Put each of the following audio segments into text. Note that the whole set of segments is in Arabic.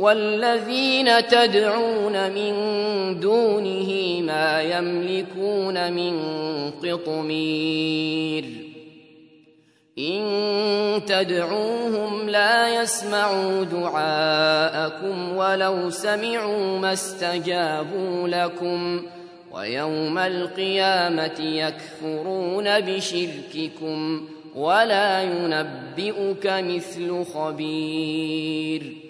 والذين تدعون من دونه ما يملكون من قطمير. إن تدعوهم لا يسمعوا دعاءكم ولو سمعوا ما استجابوا لكم ويوم القيامة يكفرون بشرككم ولا ينبئك مثل خبير.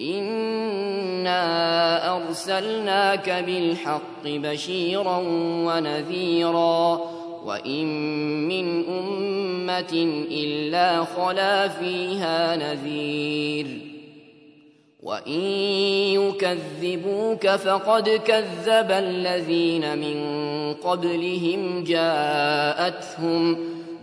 إنا أرسلناك بالحق بشيرا ونذيرا وإن من أمة إلا خلا فيها نذير وإن يكذبوك فقد كذب الذين من قبلهم جاءتهم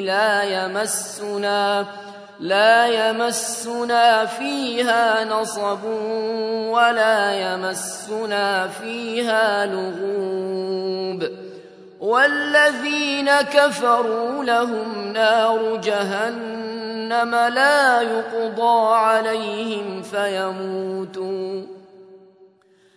لا يمسنا لا يمسنا فيها نصب ولا يمسنا فيها لغوب. والذين كفروا لهم نار جهنم لا يقضى عليهم فيموتوا.